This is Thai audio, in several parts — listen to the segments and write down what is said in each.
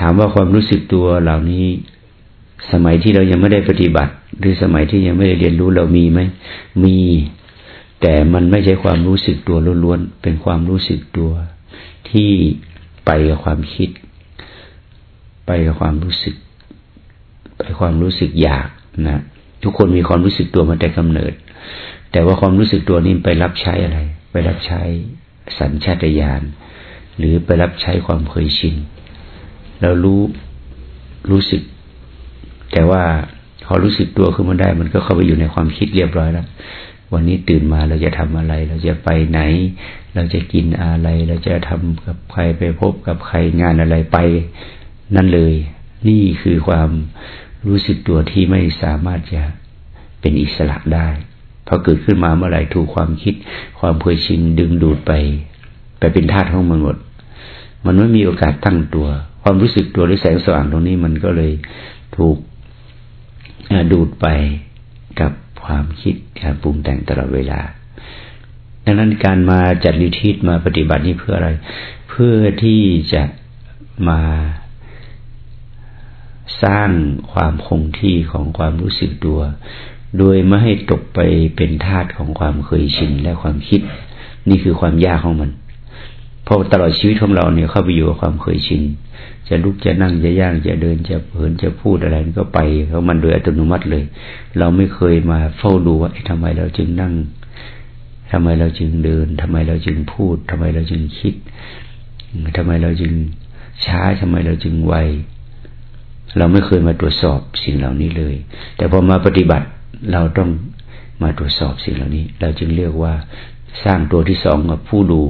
ถามว่าความรู้สึกตัวเหล่านี้ สมัยที่เรายังไม่ได้ปฏิบัติ หรือสมัยที่ยังไม่ได้เรียนรู้เรามีไหมมี แต่มันไม่ใช่ความรู้สึกตัวล้วนๆเป็นความรู้สึกตัวที่ไปกับความคิด ไปกับความรู้สึก ไปความรู้สึกอยากนะทุกคนมีความรู้สึกตัวมาแต่กำเนิด แต่ว่าความรู้สึกตัวนี้ไปรับใช้อะไร ไปรับใช้สัญชาตญาณหรือไปรับใช้ความเคยชิน เรารู้รู้สึก แต่ว่าพอรู้สึกตัวขึ้นมาได้ มันก็เข้าไปอยู่ในความคิดเรียบร้อยแล้ววันนี้ตื่นมาเราจะทำอะไร เราจะไปไหน เราจะกินอะไร เราจะทำกับใครไปพบกับใครงานอะไรไป นั่นเลย นี่คือความรู้สึกตัวที่ไม่สามารถจะเป็นอิสระได้พอเกิดขึ้นมาเมื่อไหร่ถูกความคิด ความเคยชินดึงดูดไป ไปเป็นธาตุของมันหมด มันไม่มีโอกาสตั้งตัว ความรู้สึกตัวหรือแสงสว่างตรงนี้มันก็เลยถูกดูดไปกับความคิดการปรุงแต่งตลอดเวลา ดังนั้นการมาจัดลิทิตมาปฏิบัตินี้เพื่ออะไร เพื่อที่จะมาสร้างความคงที่ของความรู้สึกตัว โดยไม่ให้ตกไปเป็นทาตของความเคยชินและความคิด นี่คือความยากของมัน ราะตลอดชีวิตของเราเนี่ยเข้าไปอยู่กับความเคยชิน จะลุกจะนั่งจะย่างจะเดินจะเหินจะพูดอะไรก็ไปเของมันโดยอัตโนมัติเลย เราไม่เคยมาเฝ้าดูว่าทำไมเราจึงนั่งทำไมเราจึงเดินทำไมเราจึงพูดทำไมเราจึงคิดทำไมเราจึงช้าทำไมเราจึงไวเราไม่เคยมาตรวจสอบสิ่งเหล่านี้เลย แต่พอมาปฏิบัติเราต้องมาตรวจสอบสิ่งเหล่านี้ เราจึงเรียกว่าสร้างตัวที่สองกับผู้ดู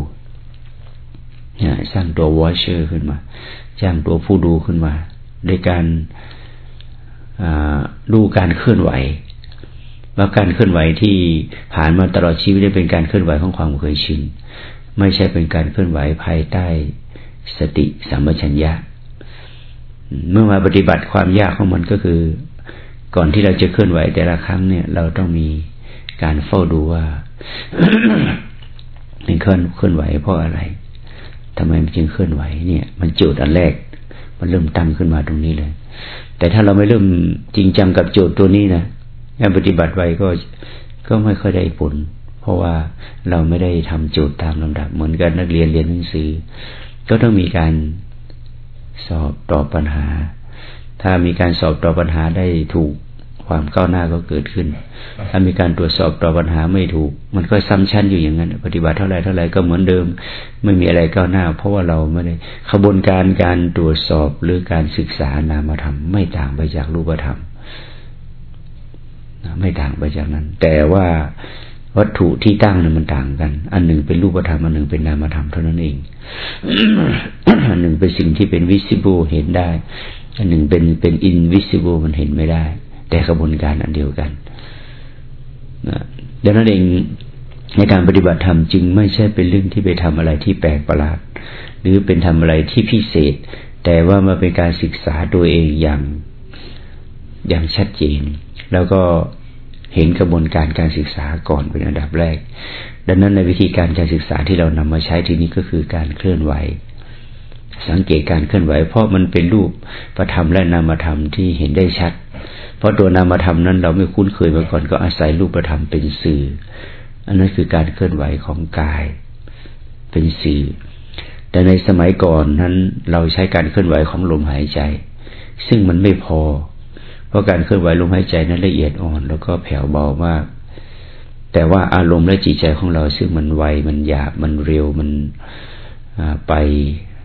สร้างตัววอชเชอร์ขึ้นมาจ้างตัวผู้ดูขึ้นมาโดยการดูการเคลื่อนไหว ว่าการเคลื่อนไหวที่ผ่านมาตลอดชีวิตได้เป็นการเคลื่อนไหวของความเคยชินไม่ใช่เป็นการเคลื่อนไหวภายใต้สติสัมปชัญญะ เมื่อมาปฏิบัติความยากของมันก็คือ ก่อนที่เราจะเคลื่อนไหวแต่ละครั้งเนี่ย เราต้องมีการเฝ้าดูว่าเป็นเคลื่อนเคลื่อนไหวเพราะอะไร ทำไมมันจึงเคลื่อนไหวเนี่ย มันโจทย์อันแรก มันเริ่มตั้งขึ้นมาตรงนี้เลย แต่ถ้าเราไม่เริ่มจริงจังกับโจทย์ตัวนี้นะการปฏิบัติไว้ก็ก็ไม่ค่อยได้ผล เพราะว่าเราไม่ได้ทำโจทย์ตามลำดับ เหมือนกันนักเรียนเรียนหนังสือ ก็ต้องมีการสอบตอบปัญหา ถ้ามีการสอบตอบปัญหาได้ถูก ความก้าวหน้าก็เกิดขึ้น ถ้ามีการตรวจสอบต่อปัญหาไม่ถูก มันก็ซ้ำชั้นอยู่อย่างนั้น ปฏิบัติเท่าไรเท่าไรก็เหมือนเดิม ไม่มีอะไรก้าวหน้า เพราะว่าเราไม่ได้ขบวนการการตรวจสอบหรือการศึกษานามธรรม ไม่ต่างไปจากรูปธรรม ไม่ต่างไปจากนั้น แต่ว่าวัตถุที่ตั้งนั้นมันต่างกัน อันหนึ่งเป็นรูปธรรม อันหนึ่งเป็นนามธรรมเท่านั้นเอง อันหนึ่งเป็นสิ่งที่เป็น visible เห็นได้ อันหนึ่งเป็นเป็น invisible มันเห็นไม่ได้ แต่กระบวนการอันเดียวกันนะดังนั้นเองในการปฏิบัติธรรมจึงไม่ใช่เป็นเรื่องที่ไปทำอะไรที่แปลกประหลาด หรือเป็นทำอะไรที่พิเศษ แต่ว่ามาเป็นการศึกษาตัวเองอย่างอย่างชัดเจน แล้วก็เห็นกระบวนการการศึกษาก่อนเป็นอันดับแรก ดังนั้นในวิธีการการศึกษาที่เรานำมาใช้ที่นี้ก็คือการเคลื่อนไหว สังเกตการเคลื่อนไหว เพราะมันเป็นรูปประธรรมและนามธรรมที่เห็นได้ชัด เพราะตัวนามธรรมนั้นเราไม่คุ้นเคยมาก่อนก็อาศัยรูปประธรรมเป็นสื่อ อันนั้นคือการเคลื่อนไหวของกาย เป็นสื่อ แต่ในสมัยก่อนนั้น เราใช้การเคลื่อนไหวของลมหายใจ ซึ่งมันไม่พอ เพราะการเคลื่อนไหวลมหายใจนั้นละเอียดอ่อน แล้วก็แผ่วเบามากแต่ว่าอารมณ์และจิตใจของเราซึ่งมันไวมันหยาบมันเร็วมันไป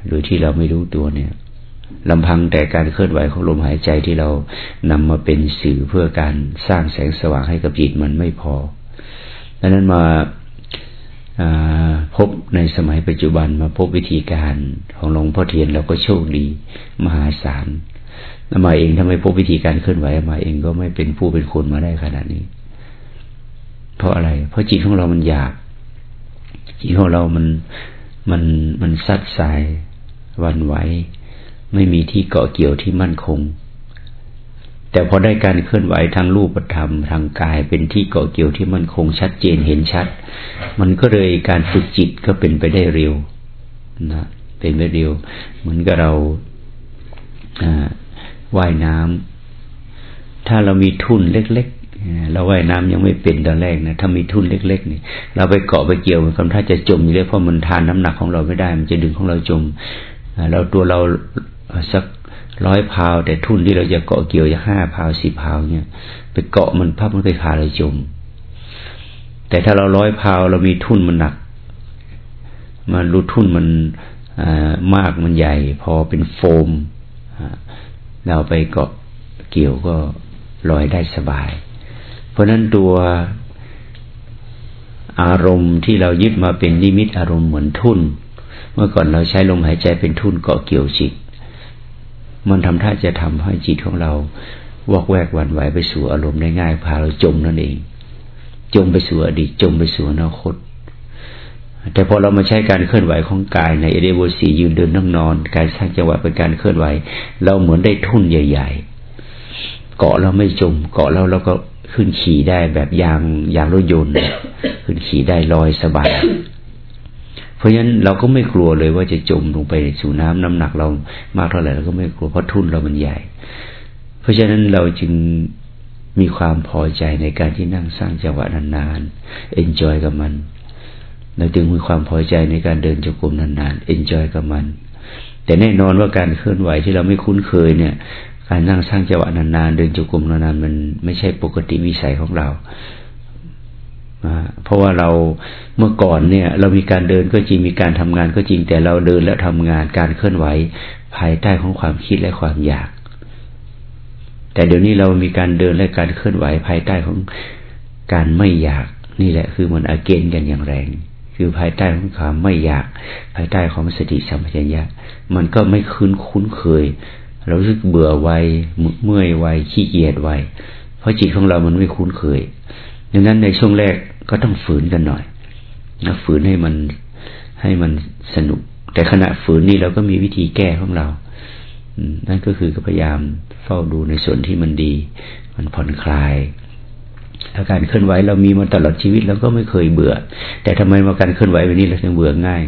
โดยที่เราไม่รู้ตัวเนี่ยลำพังแต่การเคลื่อนไหวของลมหายใจที่เรานำมาเป็นสื่อเพื่อการสร้างแสงสว่างให้กับจิตมันไม่พอดังนั้นมาพบในสมัยปัจจุบันมาพบวิธีการของหลวงพ่อเทียนเราก็โชคดีมหาศาลมาเองถ้าไม่พบวิธีการเคลื่อนไหวมาเองก็ไม่เป็นผู้เป็นคนมาได้ขนาดนี้ เพราะอะไร เพราะจิตของเรามันอยากจิตของเรามันมันมันซัดสาย วันไหว ไม่มีที่เกาะเกี่ยวที่มั่นคง แต่พอได้การเคลื่อนไหวทางรูปธรรมทางกายเป็นที่เกาะเกี่ยวที่มั่นคง ชัดเจนเห็นชัด มันก็เลยการฝึกจิตก็เป็นไปได้เร็วนะเป็นไปเร็ว เหมือนกับเราว่ายน้ำถ้าเรามีทุนเล็กๆเราว่ายน้ำยังไม่เป็นตอนแรกนะถ้ามีทุนเล็กๆนี่เราไปเกาะไปเกี่ยวมันคำถ้าจะจมอยู่เลยเพราะมันทานน้ำหนักของเราไม่ได้ มันจะดึงของเราจม เราตัวเราสักร้อยพาวแต่ทุนที่เราจะเกาะเกี่ยวจะห้าพาวสิบพาวเนี่ยไปเกาะมันพับมันไปขาเลยจม แต่ถ้าเราร้อยพาวเรามีทุนมันหนัก มันรูทุนมันมากมันใหญ่ พอเป็นโฟมเราไปเกาะเกี่ยวก็ลอยได้สบาย เพราะนั้นตัวอารมณ์ที่เรายึดมาเป็นนิมิตอารมณ์เหมือนทุน เมื่อก่อนเราใช้ลมหายใจเป็นทุนเกาะเกี่ยวจิต มันทำท่าจะทำให้จิตของเราวอกแวกวันไหวไปสู่อารมณ์ได้ง่ายพาเราจมนั่นเอง จมไปสู่อดีตจมไปสู่อนาคต แต่พอเรามาใช้การเคลื่อนไหวของกายในเอเดโวสียืนเดินนั่งนอนการสร้างจังหวะเป็นการเคลื่อนไหว เราเหมือนได้ทุ่นใหญ่ ๆ เกาะเราไม่จม เกาะแล้วเราก็ขึ้นขี่ได้แบบยางยางรถยนต์ ขึ้นขี่ได้ลอยสบาย เพราะฉะนั้นเราก็ไม่กลัวเลยว่าจะจมลงไปสู่น้ำน้ำหนักเรามากเท่าไหร่เราก็ไม่กลัวเพราะทุนเรามันใหญ่ เพราะฉะนั้นเราจึงมีความพอใจในการที่นั่งสร้างจังหวะนานๆ enjoy กับมัน เราจึงมีความพอใจในการเดินจงกรมนานๆ enjoy กับมัน แต่แน่นอนว่าการเคลื่อนไหวที่เราไม่คุ้นเคยเนี่ย การนั่งสร้างจังหวะนานๆเดินจงกรมนานๆมันไม่ใช่ปกติวิสัยของเรา เพราะว่าเราเมื่อก่อนเนี่ย เรามีการเดินก็จริงมีการทำงานก็จริงแต่เราเดินและทำงานการเคลื่อนไหว ภายใต้ของความคิดและความอยาก แต่เดี๋ยวนี้เรามีการเดินและการเคลื่อนไหวภายใต้ของการไม่อยาก นี่แหละคือมันอาเกนกันอย่างแรง คือภายใต้ของความไม่อยาก ภายใต้ของสติสัมปชัญญะมันก็ไม่คุ้นคุ้นเคย เรารู้สึกเบื่อไวเมื่อยไวขี้เกียจไวเพราะจิตของเรามันไม่คุ้นเคยดังนั้นในช่วงแรก ก็ต้องฝืนกันหน่อยนะฝืนให้มันให้มันสนุก แต่ขณะฝืนนี่เราก็มีวิธีแก้ของเรานั่นก็คือพยายามเฝ้าดูในส่วนที่มันดี มันผ่อนคลายถ้าการเคลื่อนไหวเรามีมาตลอดชีวิตเราก็ไม่เคยเบื่อ แต่ทำไมมาการเคลื่อนไหวแบบนี้เราถึงเบื่อง่าย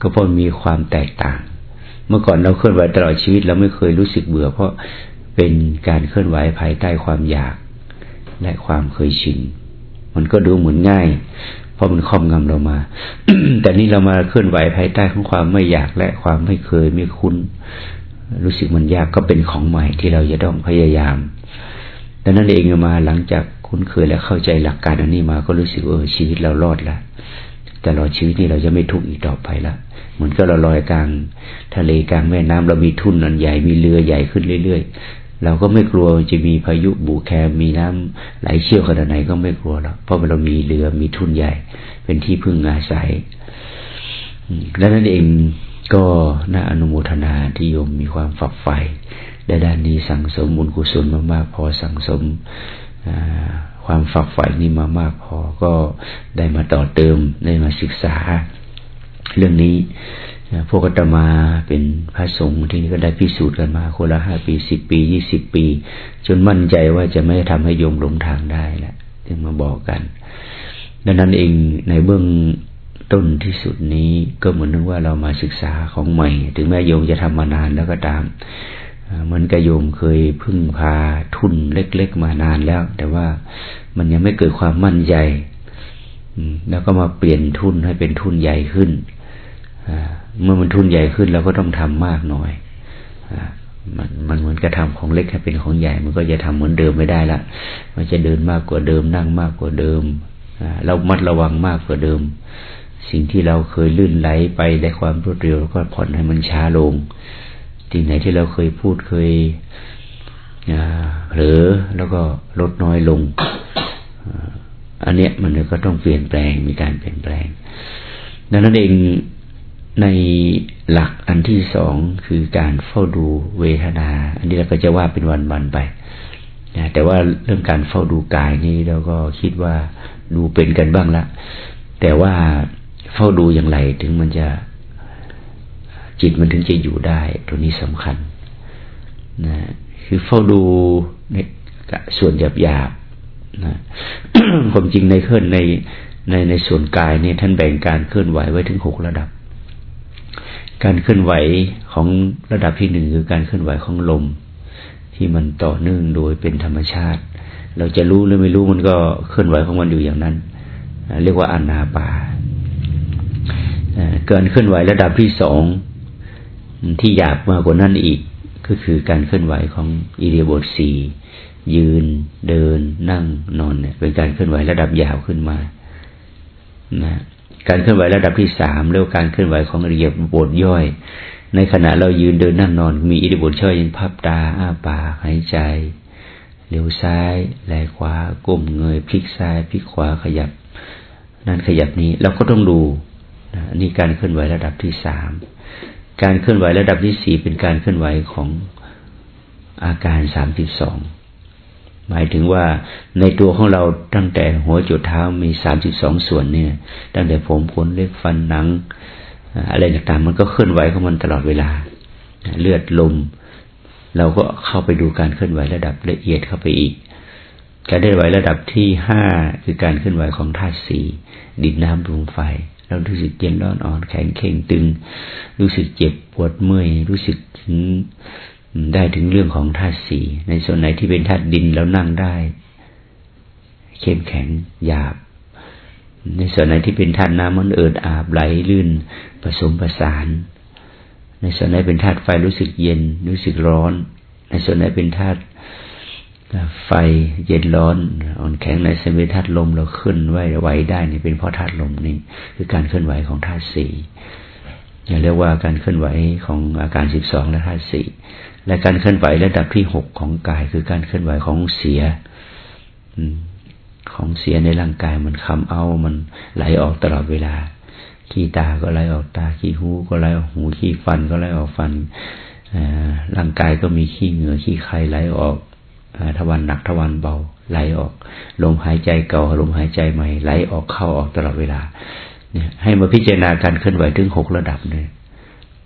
ก็เพราะมีความแตกต่าง เมื่อก่อนเราเคลื่อนไหวตลอดชีวิตเราไม่เคยรู้สึกเบื่อ เพราะเป็นการเคลื่อนไหวภายใต้ความอยากและความเคยชิน มันก็ดูเหมือนง่าย เพราะมันครอบงำเรามา แต่นี่เรามาเคลื่อนไหวภายใต้ของความไม่อยากและความไม่เคยไม่คุ้น รู้สึกมันยากก็เป็นของใหม่ที่เราจะต้องพยายามดังนั้นเองมาหลังจากคุ้นเคยและเข้าใจหลักการอันนี้มาก็รู้สึกเออชีวิตเรารอดแล้วต่รอชีวิตนี้เราจะไม่ทุกข์อีกต่อไปละเหมือนก็เราลอยกลาง ทะเลกลางแม่น้ำเรามีทุ่นนันใหญ่มีเรือใหญ่ขึ้นเรื่อย เราก็ไม่กลัวจะมีพายุบูแคมมีน้ำไหลเชี่ยวขนาดไหนก็ไม่กลัวแล้วเพราะเรามีเรือมีทุนใหญ่ เป็นที่พึ่งอาศัยและนั่นเองก็น่าอนุโมทนาที่โยมมีความฝักใฝ่ด้ด้านนี้สั่งสมบุญกุศลมากๆพอสั่งสมความฝักใฝ่นี้มามากพอก็ได้มาต่อเติมได้มาศึกษา เรื่องนี้ พวกตมาเป็นพระสงฆ์ที่นี่ก็ได้พิสูจน์กันมาคนละห้าปีสิบปียี่สิบปี จนมั่นใจว่าจะไม่ทำให้โยมหลงทางได้แหละจึงมาบอกกัน ดังนั้นเองในเบื้องต้นที่สุดนี้ก็เหมือนนึกว่าเรามาศึกษาของใหม่ ถึงแม้โยมจะทำมานานแล้วก็ตามเหมือนกระโยมเคยพึ่งพาทุนเล็กๆมานานแล้ว แต่ว่ามันยังไม่เกิดความมั่นใจแล้วก็มาเปลี่ยนทุนให้เป็นทุนใหญ่ขึ้น เมื่อมันทุนใหญ่ขึ้นเราก็ต้องทำมากหน่อยมันมันเหมือนกระทำของเล็กให้เป็นของใหญ่ มันก็จะทำเหมือนเดิมไม่ได้ละมันจะเดินมากกว่าเดิมนั่งมากกว่าเดิมเรามัดระวังมากกว่าเดิม สิ่งที่เราเคยลื่นไหลไปได้ความรวดเร็วก็ผ่อนให้มันช้าลงสิ่งไหนที่เราเคยพูดเคยเผลอแล้วก็ลดน้อยลงอันเนี้ยมันก็ต้องเปลี่ยนแปลงมีการเปลี่ยนแปลงดังนั้นเอง ในหลักอันที่สองคือการเฝ้าดูเวทนา อันนี้เราก็จะว่าเป็นวันๆไปนะแต่ว่าเรื่องการเฝ้าดูกายนี้เราก็คิดว่าดูเป็นกันบ้างละแต่ว่าเฝ้าดูอย่างไรถึงมันจะจิตมันถึงจะอยู่ได้ ตัวนี้สำคัญนะคือเฝ้าดูในส่วนหยาบหยาบนะความจริงในเคลื่อนในในในส่วนกายเนี่ยท่านแบ่งการเคลื่อนไหวไว้ถึงหกระดับ การเคลื่อนไหวของระดับที่หนึ่งคือการเคลื่อนไหวของลม ที่มันต่อเนื่องโดยเป็นธรรมชาติ เราจะรู้หรือไม่รู้มันก็เคลื่อนไหวของมันอยู่อย่างนั้น เรียกว่าอนาปาการเคลื่อนไหวระดับที่สองที่หยาบมากกว่านั้นอีกก็คือการเคลื่อนไหวของอิเดียบทสียืนเดินนั่งนอนเนี่ยเป็นการเคลื่อนไหวระดับยาวขึ้นมานะ การเคลื่อนไหวระดับที่สามเรียกการเคลื่อนไหวของอิเดียบทย่อย ในขณะเรายืนเดินนั่งนอน มีอิเดียบทย่อยยังพับตาอ้าปากหายใจเลี้ยวซ้ายแลขวาก้มเงยพลิกซ้ายพลิกขวาขยับ นั่นขยับนี้เราก็ต้องดูนี่การเคลื่อนไหวระดับที่สามการเคลื่อนไหวระดับที่สี่เป็นการเคลื่อนไหวของอาการสามสิบสอง หมายถึงว่าในตัวของเราตั้งแต่หัวจุดเท้ามีสามสิบสองส่วนเนี่ย ตั้งแต่ผมขนเล็บฟันหนัง อะไรต่างๆ มันก็เคลื่อนไหวของมันตลอดเวลา เลือดลม เราก็เข้าไปดูการเคลื่อนไหวระดับละเอียดเข้าไปอีก การเคลื่อนไหวระดับที่ห้าคือการเคลื่อนไหวของธาตุสี่ดินน้ำลมไฟ เรารู้สึกเย็นร้อนอ่อนแข็งเข่งตึง รู้สึกเจ็บปวดเมื่อยรู้สึกถึง ได้ถึงเรื่องของธาตุสีในส่วนไหนที่เป็นธาตุดินเรานั่งได้ เข้มแข็งหยาบ ในส่วนไหนที่เป็นธาตุน้ำมันเอิดอาบไหลลื่น ผสมประสาน ในส่วนไหนเป็นธาตุไฟรู้สึกเย็นรู้สึกร้อน ในส่วนไหนเป็นธาตุไฟเย็นร้อนอ่อนแข็งในเซมิธาตุลมเราขึ้นไหวไหวได้นี่เป็นเพราะธาตุลมนี่คือการเคลื่อนไหวของธาตุสี่ เรียกว่าการเคลื่อนไหวของอาการสิบสองและธาตุสี่และการเคลื่อนไหวระดับที่หกของกาย คือการเคลื่อนไหวของเสียของเสียในร่างกายมันคำเอา มันไหลออกตลอดเวลา ขี้ตาก็ไหลออกตา ขี้หูก็ไหลออกหู ขี้ฟันก็ไหลออกฟันร่างกายก็มีขี้เหงื่อขี้ไขไหลออกทวันหนักทวันเบา ไหลออก ลมหายใจเก่าลมหายใจใหม่ ไหลออกเข้าออกตลอดเวลา ให้มาพิจารณาการเคลื่อนไหวถึงหกระดับเนี่ย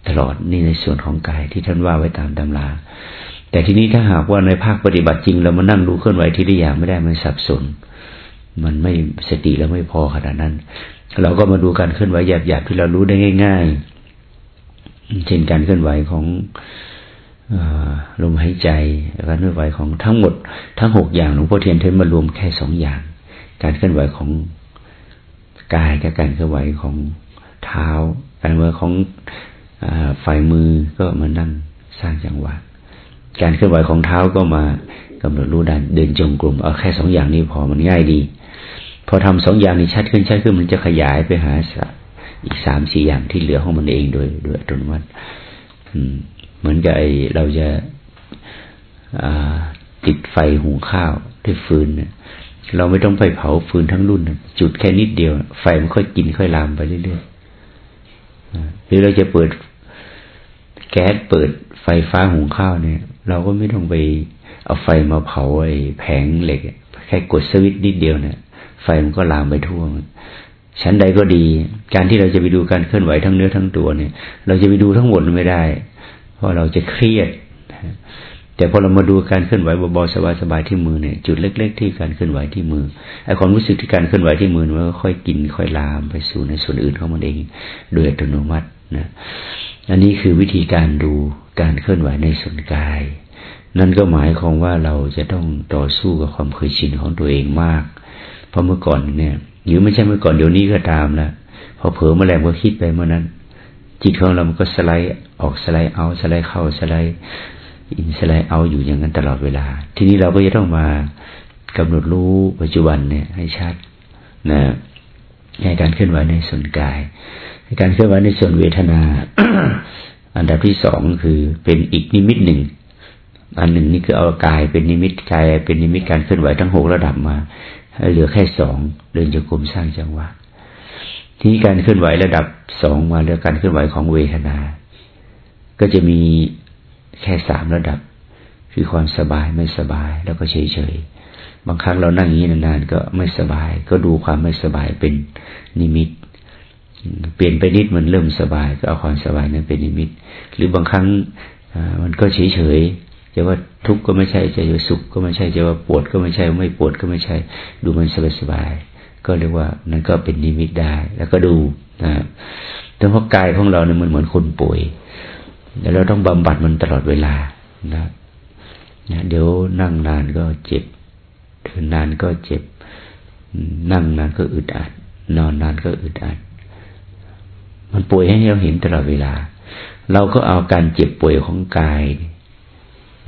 ตลอดนี่ในส่วนของกายที่ท่านว่าไว้ตามตำรา แต่ทีนี้ถ้าหากว่าในภาคปฏิบัติจริง เรามานั่งดูเคลื่อนไหวทีละอย่างไม่ได้มันสับสน มันไม่สติแล้วไม่พอขนาดนั้น เราก็มาดูการเคลื่อนไหวหยาบๆที่เรารู้ได้ง่าย ๆ เช่นการเคลื่อนไหวของลมหายใจการเคลื่อนไหวของทั้งหมด ทั้งหกอย่างหลวงพ่อเทียนเทนมารวมแค่สองอย่าง การเคลื่อนไหวของ กายกับการเคลื่อนไหวของเท้า การเคลื่อของฝ่ายมือก็มานั่งสร้างจังหวะ การเคลื่อนไหวของเท้าก็มากำหนดรู้ดันเดินจงกรมเอาแค่สองอย่างนี้พอมันง่ายดี พอทำสองอย่างนี้ชัดขึ้นชัดขึ้นมันจะขยายไปหาอีกสามสี่อย่างที่เหลือของมันเองโดยโดยอัตโนมัติเหมือนกับไอเราจะติดไฟหุงข้าวด้วยฟืน เราไม่ต้องไปเผาฟืนทั้งรุ่น จุดแค่นิดเดียว ไฟมันค่อยกินค่อยลามไปเรื่อยๆหรือเราจะเปิดแก๊สเปิดไฟฟ้าหุงข้าวเนี่ย เราก็ไม่ต้องไปเอาไฟมาเผาไอ้แผงเหล็ก แค่กดสวิตช์นิดเดียวเนี่ย ไฟมันก็ลามไปทั่วชั้นใดก็ดี การที่เราจะไปดูการเคลื่อนไหวทั้งเนื้อทั้งตัวเนี่ย เราจะไปดูทั้งหมดไม่ได้ เพราะเราจะเครียด แต่พอเรามาดูการเคลื่อนไหวเบาๆสบายๆที่มือเนี่ยจุดเล็ก ๆ ที่การเคลื่อนไหวที่มือไอ้ความรู้สึกที่การเคลื่อนไหวที่มือมันก็ค่อยกินค่อยลามไปสู่ในส่วนอื่นของมันเอง โดยอัตโนมัตินะอันนี้คือวิธีการดูการเคลื่อนไหวในส่วนกาย นั่นก็หมายความว่าเราจะต้องต่อสู้กับความเคยชินของตัวเองมาก เพราะเมื่อก่อนเนี่ยหรือไม่ใช่เมื่อก่อนเดี๋ยวนี้ก็ตามล้วพอเผลอมาแล้วก็คิดไปเมื่อนั้น จิตของเรามันก็สไลด์ออกสไลด์เอาสไลด์เข้าสไลด์ อินสไลด์เอาอยู่อย่างนั้นตลอดเวลา ทีนี้เราก็จะต้องมากำหนดรู้ปัจจุบันเนี่ยให้ชัดนะในการเคลื่อนไหวในส่วนกายในการเคลื่อนไหวในส่วนเวทนา อันดับที่สองคือเป็นอีกนิมิตหนึ่ง อันหนึ่งนี่คือเอากายเป็นนิมิตกายเป็นนิมิตการเคลื่อนไหวทั้งหกระดับมาเหลือแค่สองเดินจะกลมสร้างจังหวะทีนี้การเคลื่อนไหวระดับสองมาแล้วการเคลื่อนไหวของเวทนา ก็จะมี แค่สามระดับ คือความสบายไม่สบายแล้วก็เฉยเฉยบางครั้งเรานั่งอย่างนี้นานๆก็ไม่สบาย ก็ดูความไม่สบายเป็นนิมิต เปลี่ยนไปนิดมันเริ่มสบายก็เอาความสบายนั้นเป็นนิมิต หรือบางครั้งมันก็เฉยเฉยจะว่าทุกข์ก็ไม่ใช่จะว่าสุขก็ไม่ใช่จะว่าปวดก็ไม่ใช่ ไม่ปวดก็ไม่ใช่ ดูมันสบายสบายก็เรียกว่านั่นก็เป็นนิมิตได้ แล้วก็ดูนะแต่เพราะกายของเราเนี่ยมันเหมือนคนป่วย แล้วเราต้องบำบัดมันตลอดเวลานะนะเดี๋ยวนั่งนานก็เจ็บเดินนานก็เจ็บ นั่งนานก็อึดอัด นอนนานก็อึดอัด มันป่วยให้เราเห็นตลอดเวลา เราก็เอาการเจ็บป่วยของกาย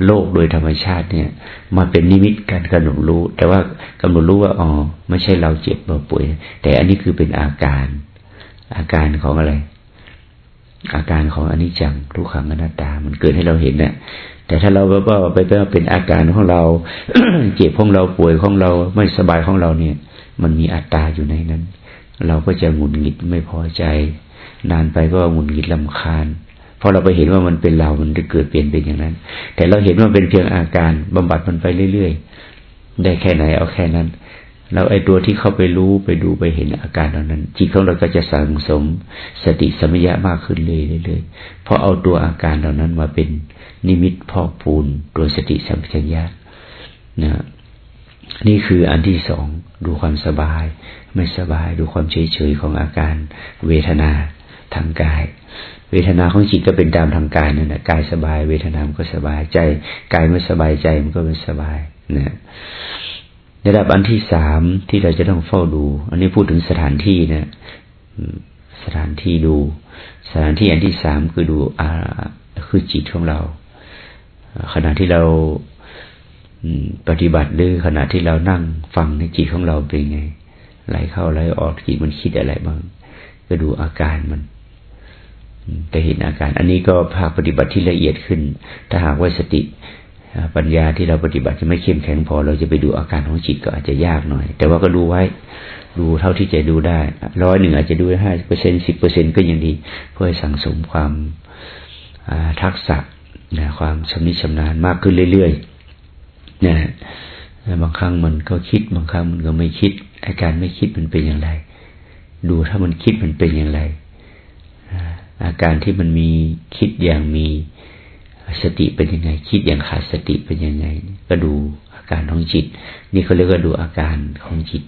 โลกโดยธรรมชาติเนี่ย มาเป็นนิมิตการกำหนดรู้ แต่ว่ากำหนดรู้ว่าอ๋อไม่ใช่เราเจ็บเราป่วย แต่อันนี้คือเป็นอาการ อาการของอะไร อาการของอนิจจังทุกขังอนัตตา มันเกิดให้เราเห็นนี่ยแต่ถ้าเราก็ไปเป็นอาการของเรา เจ็บของเราป่วยของเราไม่สบายของเราเนี่ย มันมีอัตตาอยู่ในนั้น เราก็จะหงุดหงิดไม่พอใจ นานไปก็หงุดหงิดลำคาญพอเราไปเห็นว่ามันเป็นเรา มันจะเกิดเปลี่ยนเป็นอย่างนั้น แต่เราเห็นว่าเป็นเพียงอาการบำบัดมันไปเรื่อยๆ ได้แค่ไหนเอาแค่นั้น เราไอ้ตัวที่เข้าไปรู้ไปดูไปเห็นอาการเหล่านั้นจิตของเราก็จะสังสมสติสมยะมากขึ้นเรื่อยๆเพราะเอาตัวอาการเหล่านั้นมาเป็นนิมิตพอกปูนโดยสติสัมปชัญญะนะนี่คืออันที่สองดูความสบาย ไม่สบายดูความเฉยเฉยของอาการเวทนาทางกาย เวทนาของจิตก็เป็นตามทางกายนั่นแหละกายสบาย เวทนามันก็สบายใจกายไม่สบายใจมันก็ไม่สบายนะ ระดับอันที่สามที่เราจะต้องเฝ้าดู อันนี้พูดถึงสถานที่นะสถานที่ดู สถานที่อันที่สามคือดูอาคือจิตของเรา ขณะที่เราปฏิบัติหรือขณะที่เรานั่งฟังในจิตของเราเป็นไง ไหลเข้าไหลออกจิตมันคิดอะไรบ้าง ก็ดูอาการมันจะเห็นอาการ อันนี้ก็ภาคปฏิบัติที่ละเอียดขึ้น ถ้าหากว่าสติ ปัญญาที่เราปฏิบัติจะไม่เข้มแข็งพอ เราจะไปดูอาการของจิตก็อาจจะยากหน่อย แต่ว่าก็ดูไว้ดูเท่าที่จะดูได้ร้อยหนึ่งอาจจะดูห้าเปอร์เซ็นสิบเปอร์เซ็นก็ยังดี เพื่อสั่งสมความทักษะนะความชำนิชำนาญมากขึ้นเรื่อยๆนะบางครั้งมันก็คิด บางครั้งมันก็ไม่คิด อาการไม่คิดมันเป็นอย่างไร ดูถ้ามันคิดมันเป็นอย่างไร อาการที่มันมีคิดอย่างมี สติเป็นยังไง คิดอย่างขาดสติเป็นยังไง ก็ดูอาการของจิต นี่เขาเรียกว่าดูอาการของจิต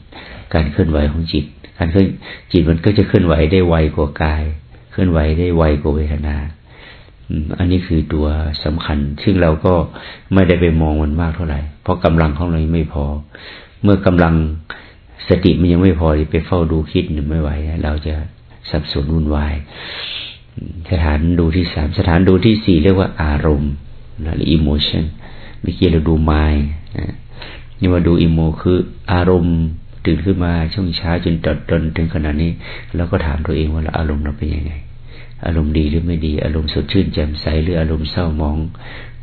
การเคลื่อนไหวของจิต การเคลื่อนจิตมันก็จะเคลื่อนไหวได้ไวกว่ากาย เคลื่อนไหวได้ไวกว่าเวทนาอันนี้คือตัวสำคัญ ซึ่งเราก็ไม่ได้ไปมองมันมากเท่าไหร่ เพราะกำลังของเราไม่พอ เมื่อกำลังสติมันยังไม่พอไปเฝ้าดูคิดหนึ่งไม่ไหว เราจะสับสนวุ่นวาย สถานดูที่สามสถานดูที่สี่เรียกว่าอารมณ์หรือ emotion เมื่อกี้เราดู mind นี่มาดูอิโมคืออารมณ์ตื่นขึ้นมาช่วงเช้าจนจดจนถึงขนาดนี้แล้วก็ถามตัวเองว่าอารมณ์เราเป็นยังไง อารมณ์ดีหรือไม่ดี อารมณ์สดชื่นแจ่มใสหรืออารมณ์เศร้าหมอง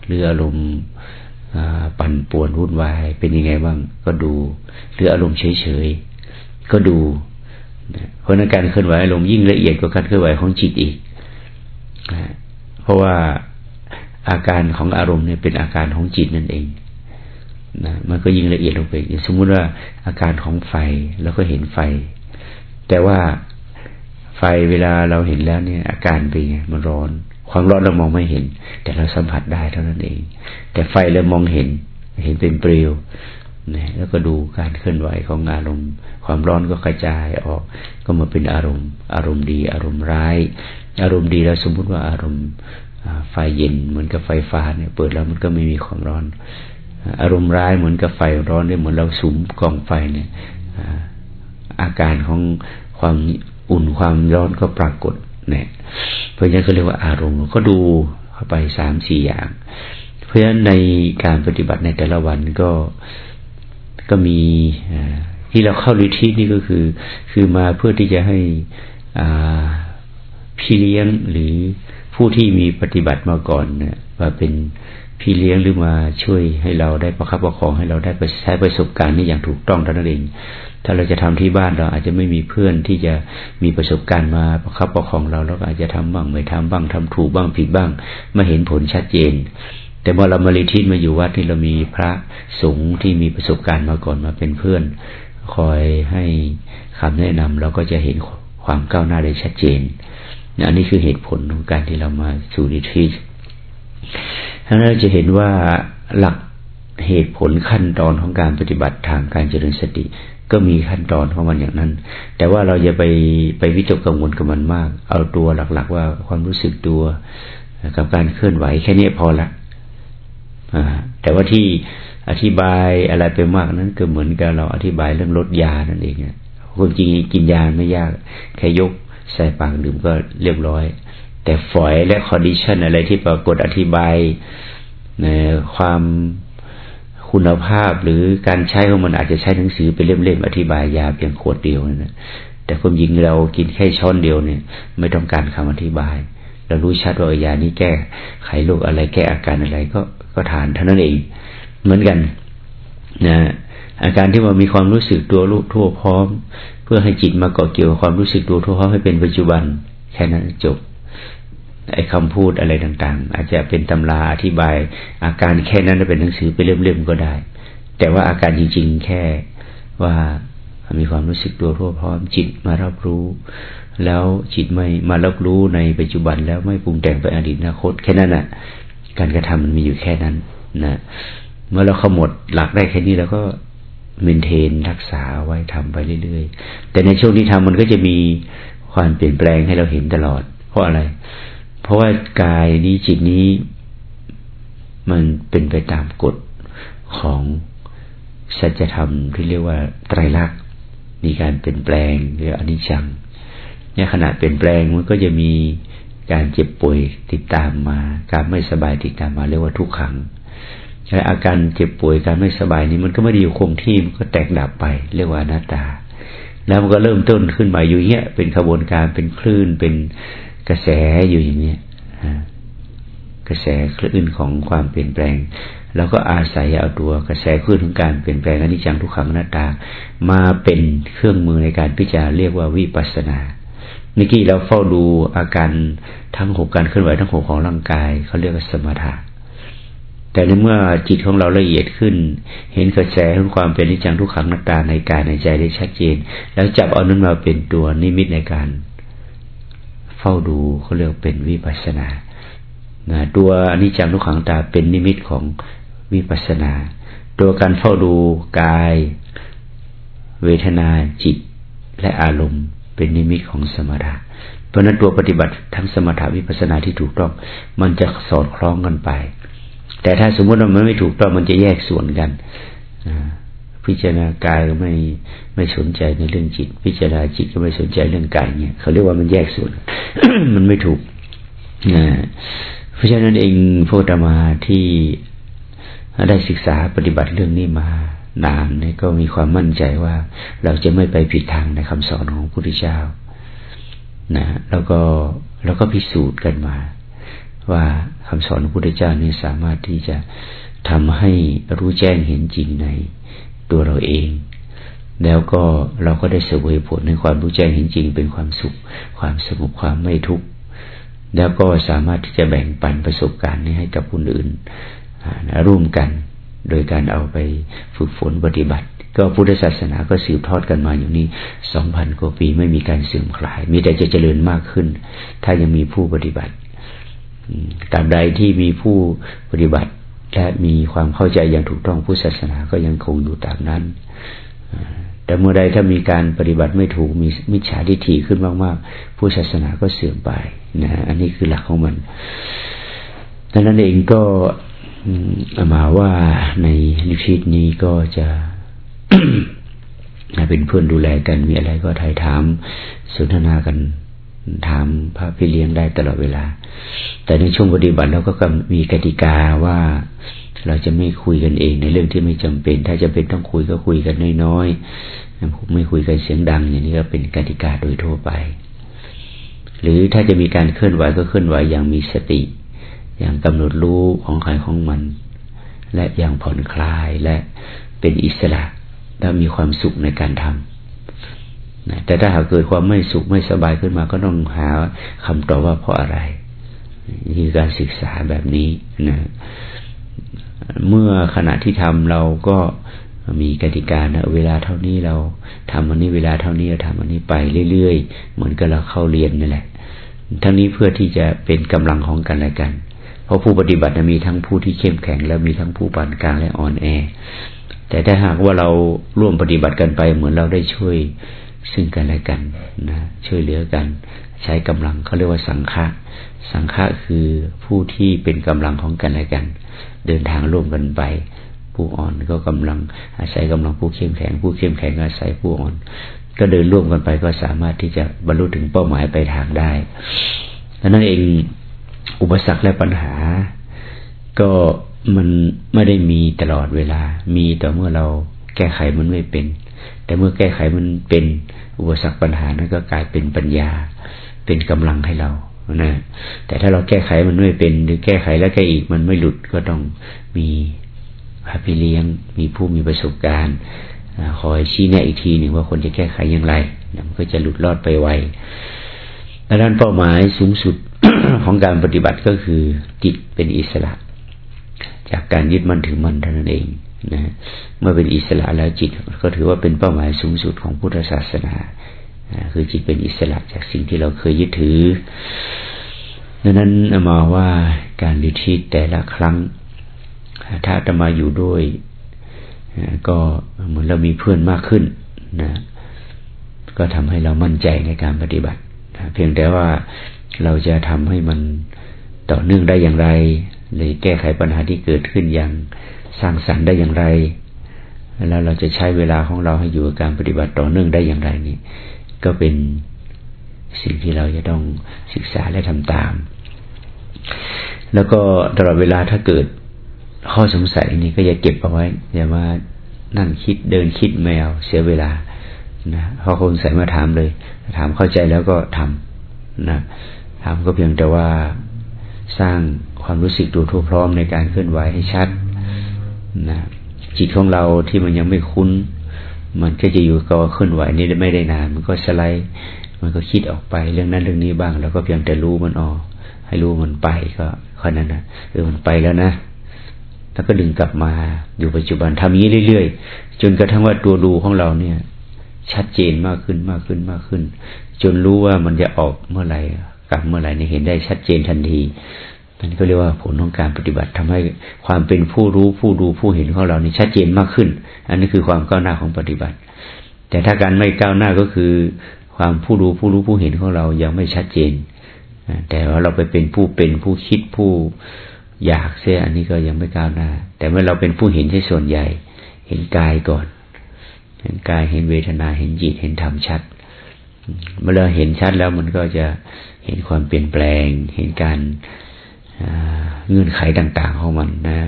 หรืออารมณ์ปั่นป่วนวุ่นวายเป็นยังไงบ้างก็ดู หรืออารมณ์เฉยเฉยก็ดูเพราะนั้นการเคลื่อนไหวอารมณ์ยิ่งละเอียดกว่าการเคลื่อนไหวของจิตอีก เพราะว่าอาการของอารมณ์เนี่ยเป็นอาการของจิตนั่นเองนะมันก็ยิ่งละเอียดลงไปสมมุติว่าอาการของไฟแล้วก็เห็นไฟ แต่ว่าไฟเวลาเราเห็นแล้วเนี่ย อาการเป็นไงมันร้อน ความร้อนเรามองไม่เห็น แต่เราสัมผัสได้เท่านั้นเอง แต่ไฟเรามองเห็น เห็นเป็นเปลวนะแล้วก็ดูการเคลื่อนไหวของอารมณ์ ความร้อนก็กระจายออก ก็มาเป็นอารมณ์ อารมณ์ดี อารมณ์ร้าย อารมณ์ดีแล้วสมมุติว่าอารมณ์ไฟเย็นเหมือนกับไฟฟ้าเนี่ยเปิดแล้วมันก็ไม่มีความร้อน อารมณ์ร้ายเหมือนกับไฟร้อนเนี่ยเหมือนเราสุมกองไฟเนี่ยอาการของความอุ่นความร้อนก็ปรากฏเนี่ยเพราะฉะนั้นก็เรียกว่าอารมณ์ก็ดูเข้าไปสามสี่อย่าง เพราะฉะนั้นในการปฏิบัติในแต่ละวันก็ก็มีที่เราเข้าลิทินี่ก็คือ คือมาเพื่อที่จะให้อา พี่เลี้ยงหรือผู้ที่มีปฏิบัติมาก่อนเนี่ยมาเป็นพี่เลี้ยงหรือมาช่วยให้เราได้ประคับประคองให้เราได้ไปใช้ประสบการณ์นี้อย่างถูกต้องท่านั้นเองถ้าเราจะทำที่บ้านเราอาจจะไม่มีเพื่อนที่จะมีประสบการณ์มาประคับประคองเราเราอาจจะทำบ้างไม่ทำบ้างทำถูกบ้างผิดบ้างไมาเห็นผลชัดเจน แต่เมื่อเรามาลิทิศมาอยู่วัดที่เรามีพระสงฆ์ที่มีประสบการณ์มาก่อนมาเป็นเพื่อน คอยให้คำแนะนำเราก็จะเห็นความก้าวหน้าได้ชัดเจน อันนี้คือเหตุผลของการที่เรามาสู่ลิทิศถ้าเราจะเห็นว่าหลักเหตุผลขั้นตอนของการปฏิบัติทางการเจริญสติ ก็มีขั้นตอนของมันอย่างนั้น แต่ว่าเราอย่าไปไปวิตกกังวลกับมันมาก เอาตัวหลัก ๆ ว่าความรู้สึกตัวกับการเคลื่อนไหวแค่นี้พอละแต่ว่าที่อธิบายอะไรไปมากนั้นก็เหมือนกับเราอธิบายเรื่องลดยานั่นเองเนี่ยคนจริงกินยาไม่ยากแค่ยก ใส่ปากดื่มก็เรียบร้อย แต่ฝอยและ condition อะไรที่ปรากฏอธิบายในความคุณภาพหรือการใช้ของมันอาจจะใช้หนังสือเป็นเล่มๆอธิบายยาเพียงขวดเดียวนะแต่ความจริงเรากินแค่ช้อนเดียวเนี่ย ไม่ต้องการคำอธิบาย เรารู้ชัดว่ายานี้แก้ไขโรคอะไรแก้อาการอะไรก็ก็ทานเท่านั้นเอง เหมือนกัน นะ อาการที่ว่ามีความรู้สึกตัวรู้ทั่วพร้อม เพื่อให้จิตมาเกาะเกี่ยวความรู้สึกตัวทั่วพร้อมให้เป็นปัจจุบัน แค่นั้นจบไอ้คำพูดอะไรต่างๆ อาจจะเป็นตำราอธิบาย อาการแค่นั้นเป็นหนังสือไปเล่มๆก็ได้ แต่ว่าอาการจริงๆ แค่ว่ามีความรู้สึกตัวทั่วพร้อม จิตมารับรู้ แล้วจิตไม่มารับรู้ในปัจจุบันแล้วไม่ปรุงแต่งไปอดีตอนาคต แค่นั้นน่ะ การกระทำมันมีอยู่แค่นั้นนะเมื่อเราขมวดหลักได้แค่นี้แล้วก็ เมนเทนรักษาไว้ทำไปเรื่อยๆ แต่ในช่วงที่ทำมันก็จะมีความเปลี่ยนแปลงให้เราเห็นตลอด เพราะอะไร เพราะว่ากายนี้จิตนี้มันเป็นไปตามกฎของสัจธรรมที่เรียกว่าไตรลักษณ์มีการเปลี่ยนแปลงหรืออนิจจังเนี่ยขณะเปลี่ยนแปลงมันก็จะมีการเจ็บป่วยติดตามมา การไม่สบายติดตามมาเรียกว่าทุกขัง และอาการเจ็บป่วยการไม่สบายนี้มันก็ไม่ได้อยู่คงที่มันก็แตกดับไป เรียกว่าอนัตตา แล้วมันก็เริ่มต้นขึ้นมาอยู่เนี้ยเป็นขบวนการเป็นคลื่นเป็นกระแสอยู่อย่างเนี้ยกระแสคลื่นของความเปลี่ยนแปลงแล้วก็อาศัยเอาตัวกระแสคลื่นของการเปลี่ยนแปลงอนิจจังทุกขังนัตตา มาเป็นเครื่องมือในการพิจารณาเรียกว่าวิปัสนาเมื่อกี้เราเฝ้าดูอาการทั้งหกการเคลื่อนไหวทั้งหกของร่างกายเขาเรียกว่าสมถะ แต่ในเมื่อจิตของเราละเอียดขึ้น เห็นกระแสของความเป็นนิจังทุกขังนัตตาในกายในใจได้ชัดเจน แล้วจับเอานั้นมาเป็นตัวนิมิตในการ เฝ้าดูเขาเรียกเป็นวิปัสนานะตัวอนิจจังทุกขังตาเป็นนิมิตของวิปัสนา ตัวการเฝ้าดูกาย เวทนาจิตและอารมณ์เป็นนิมิตของสมถะเพราะนั้นตัวปฏิบัติทั้งสมถะวิปัสนาที่ถูกต้อง มันจะสอดคล้องกันไป แต่ถ้าสมมติว่ามันไม่ถูกต้องมันจะแยกส่วนกันพิจารณากายก็ไม่ไม่สนใจในเรื่องจิต พิจารณาจิตก็ไม่สนใจเรื่องกายเนี่ยเขาเรียกว่ามันแยกส่วน มันไม่ถูกนะเพราะฉะนั้นเองพวกธรรมาที่ได้ศึกษาปฏิบัติเรื่องนี้มานานเนี่ยก็มีความมั่นใจว่าเราจะไม่ไปผิดทางในคำสอนของพระพุทธเจ้านะแล้วก็แล้วก็พิสูจน์กันมา ว่าคำสอนพระพุทธเจ้านี่สามารถที่จะทำให้รู้แจ้งเห็นจริงในตัวเราเอง แล้วก็เราก็ได้เสวยผลในความรู้แจ้งเห็นจริง เป็นความสุข ความสงบความไม่ทุกข์แล้วก็สามารถที่จะแบ่งปันประสบการณ์นี้ให้กับคนอื่นร่วมกัน โดยการเอาไปฝึกฝนปฏิบัติ ก็พุทธศาสนาก็สืบทอดกันมาอยู่นี้สองพันกว่าปีไม่มีการเสื่อมคลาย มีแต่จะเจริญมากขึ้น ถ้ายังมีผู้ปฏิบัติ ตราบใดที่มีผู้ปฏิบัติและมีความเข้าใจอย่างถูกต้องผู้ศาสนาก็ยังคงอยู่ตามนั้น แต่เมื่อใดถ้ามีการปฏิบัติไม่ถูกมีมิจฉาทิฏฐิขึ้นมาก ๆ ผู้ศาสนาก็เสื่อมไปนะอันนี้คือหลักของมันดังนั้นเองก็มาว่าในนิพิตนี้ก็จะเป็นเพื่อนดูแลกันมีอะไรก็ถ่ายถามสนทนากัน ถามพระพี่เลี้ยงได้ตลอดเวลา แต่ในช่วงปฏิบัติเราก็มีกติกาว่าเราจะไม่คุยกันเองในเรื่องที่ไม่จำเป็น ถ้าจะเป็นต้องคุยก็คุยกันน้อยๆไม่คุยกันเสียงดัง อย่างนี้ก็เป็นกติกาโดยทั่วไป หรือถ้าจะมีการเคลื่อนไหวก็เคลื่อนไหวอย่างมีสติ อย่างกำหนดรู้ของใครของมัน และอย่างผ่อนคลายและเป็นอิสระและมีความสุขในการทำ นะแต่ถ้าหากเกิดความไม่สุขไม่สบายขึ้นมา ก็ต้องหาคำตอบว่าเพราะอะไรนี่คือการศึกษาแบบนี้นะเมื่อขณะที่ทำเราก็มีกติกานะเวลาเท่านี้เราทำอันนี้เวลาเท่านี้เราทำอันนี้ไปเรื่อยๆ เหมือนกับเราเข้าเรียนนี่แหละ ทั้งนี้เพื่อที่จะเป็นกำลังของกันและกัน เพราะผู้ปฏิบัติมีทั้งผู้ที่เข้มแข็ง และมีทั้งผู้ปานกลางและอ่อนแอ แต่ถ้าหากว่าเราร่วมปฏิบัติกันไปเหมือนเราได้ช่วย ซึ่งกันและกันนะช่วยเหลือกัน ใช้กำลังเขาเรียกว่าสังฆะสังฆะคือผู้ที่เป็นกำลังของกันและกัน เดินทางร่วมกันไป ผู้อ่อนก็กำลังอาศัยกำลังผู้เข้มแข็ง ผู้เข้มแข็งอาศัยผู้อ่อน ก็เดินร่วมกันไปก็สามารถที่จะบรรลุถึงเป้าหมายไปทางได้ดังนั้นเองอุปสรรคและปัญหา ก็มันไม่ได้มีตลอดเวลา มีแต่เมื่อเราแก้ไขมันไม่เป็น แต่เมื่อแก้ไขมันเป็นอุปสรรคปัญหานั้นก็กลายเป็นปัญญา เป็นกำลังให้เรานะแต่ถ้าเราแก้ไขมันไม่เป็น หรือแก้ไขแล้วแก้อีกมันไม่หลุดก็ต้องมีพาพี่เลี้ยง มีผู้มีประสบการณ์คอยชี้แนะอีกทีหนึ่งว่าคนจะแก้ไขอย่างไรมันก็จะหลุดรอดไปไวดังนั้นเป้าหมายสูงสุดของการปฏิบัติก็คือจิตเป็นอิสระ จากการยึดมั่นถือมั่นเท่านั้นเอง นะเมื่อเป็นอิสระแล้วจิตก็ถือว่าเป็นเป้าหมายสูงสุดของพุทธศาสนาคือจิตเป็นอิสระจากสิ่งที่เราเคยยึดถือดังนั้นมาว่าการดิทีแต่ละครั้ง ถ้าจะมาอยู่ด้วยก็เหมือนเรามีเพื่อนมากขึ้นนะก็ทำให้เรามั่นใจในการปฏิบัติเพียงแต่ว่าเราจะทำให้มันต่อเนื่องได้อย่างไร หรือแก้ไขปัญหาที่เกิดขึ้นอย่าง สร้างสรรค์ได้อย่างไร แล้วเราจะใช้เวลาของเราให้อยู่กับการปฏิบัติต่อเนื่องได้อย่างไรนี่ ก็เป็นสิ่งที่เราจะต้องศึกษาและทำตาม แล้วก็ตลอดเวลาถ้าเกิดข้อสงสัยนี่ก็อย่าเก็บเอาไว้ อย่ามานั่งคิดเดินคิดแมวเสียเวลานะพอคนใส่มาถามเลย ถามเข้าใจแล้วก็ทำนะทำก็เพียงแต่ว่าสร้างความรู้สึกตัวทั่วพร้อมในการเคลื่อนไหวให้ชัด นะจิตของเราที่มันยังไม่คุ้น มันก็จะอยู่กับเคลื่อนไหวนี้ไม่ได้นาน มันก็สไลด์มันก็คิดออกไปเรื่องนั้นเรื่องนี้บ้าง แล้วก็เพียงแต่รู้มันออกให้รู้มันไปก็แค่นั้นนะเออมันไปแล้วนะแล้วก็ดึงกลับมาอยู่ปัจจุบันทำนี้เรื่อยๆ จนกระทั่งว่าตัวดูของเราเนี่ย ชัดเจนมากขึ้นมากขึ้นมากขึ้น จนรู้ว่ามันจะออกเมื่อไหร่กลับเมื่อไหร่นี่เห็นได้ชัดเจนทันที นั่นก็เรียกว่าผลของการปฏิบัติทำให้ความเป็นผู้รู้ผู้ดูผู้เห็นของเรานี่ชัดเจนมากขึ้น อันนี้คือความก้าวหน้าของปฏิบัติ แต่ถ้าการไม่ก้าวหน้าก็คือ ความผู้รู้ผู้รู้ผู้เห็นของเรายังไม่ชัดเจน แต่ว่าเราไปเป็นผู้เป็นผู้คิดผู้อยากเสียอันนี้ก็ยังไม่ก้าวหน้า แต่เมื่อเราเป็นผู้เห็นที่ส่วนใหญ่ เห็นกายก่อน เห็นกายเห็นเวทนาเห็นจิตเห็นธรรมชัด เมื่อเราเห็นชัดแล้วมันก็จะเห็นความเปลี่ยนแปลง เห็นการ เงื่อนไขต่างๆของมันนะ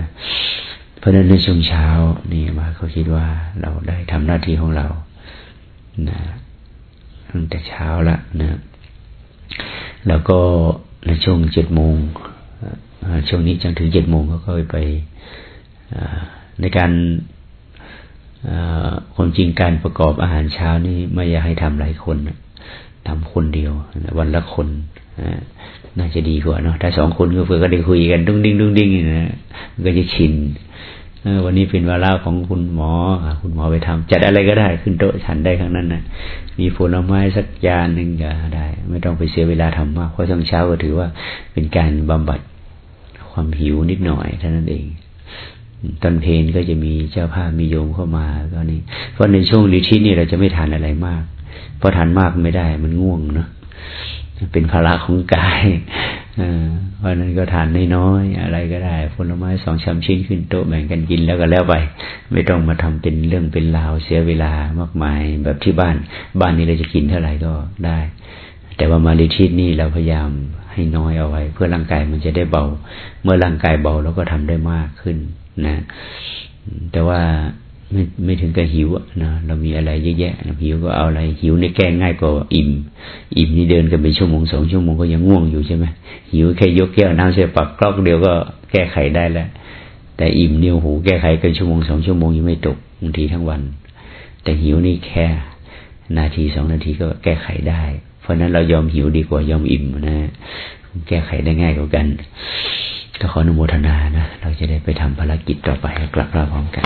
เพราะนั้นในช่วงเช้านี่มาเขาคิดว่าเราได้ทำหน้าที่ของเรานะตั้งแต่เช้าละนะแล้วก็ในช่วงเจ็ดโมงช่วงนี้จนถึงเจ็ดโมงเขาก็ไปในการความจริงการประกอบอาหารเช้านี่ไม่อยากให้ทำหลายคนทำคนเดียววันละคน น่าจะดีกว่าเนาะถ้าสองคนก็เพื่อก็ได้คุยกันดุ้งดิ้งดุ้งดิ้งนะก็จะชินวันนี้เป็นวาระของคุณหมอคุณหมอไปทำจัดอะไรก็ได้ขึ้นโต๊ะฉันได้ครั้งนั้นนะมีผลไม้สักจานหนึ่งก็ได้ ไม่ต้องไปเสียเวลาทำมากเพราะช่วงเช้าก็ถือว่าเป็นการบำบัดความหิวนิดหน่อยเท่านั้นเองตอนเพลนก็จะมีเจ้าภาพมีโยมเข้ามาก็นี่เพราะในช่วงลิชินี่เราจะไม่ทานอะไรมาก เพราะทานมากไม่ได้มันง่วงเนาะ เป็นภาระของกายเพราะนั้นก็ทานน้อยๆอะไรก็ได้ผลไม้สองชามชิ้นขึ้นโต๊ะแบ่งกันกินแล้วก็แล้วไป ไม่ต้องมาทำเป็นเรื่องเป็นราวเสียเวลามากมาย แบบที่บ้าน บ้านนี้เราจะกินเท่าไหร่ก็ได้ แต่ว่ามาลิทิตนี่เราพยายามให้น้อยเอาไว้ เพื่อร่างกายมันจะได้เบา เมื่อร่างกายเบาเราก็ทำได้มากขึ้นนะ แต่ว่า ไม่ไม่ถึงกับหิวนะเรามีอะไรเยอะแยะหิวก็เอาอะไรหิวในแก้ง่ายกว่าอิ่ม อิ่มนี่เดินกันเป็นชั่วโมงสองชั่วโมงก็ยังง่วงอยู่ใช่ไหมหิวแค่ยกแก้วน้ำเสียปักกลอกเดียวก็แก้ไขได้แล้ว แต่อิ่มเนี่ยหูแก้ไขกันชั่วโมงสองชั่วโมงยังไม่ตกบางทีทั้งวัน แต่หิวนี่แค่ นาทีสองนาทีก็แก้ไขได้ เพราะนั้นเรายอมหิวดีกว่ายอมอิ่มนะแก้ไขได้ง่ายกว่ากันก็ขออนุโมทนานะเราจะได้ไปทำภารกิจต่อไปกลับมาพร้อมกัน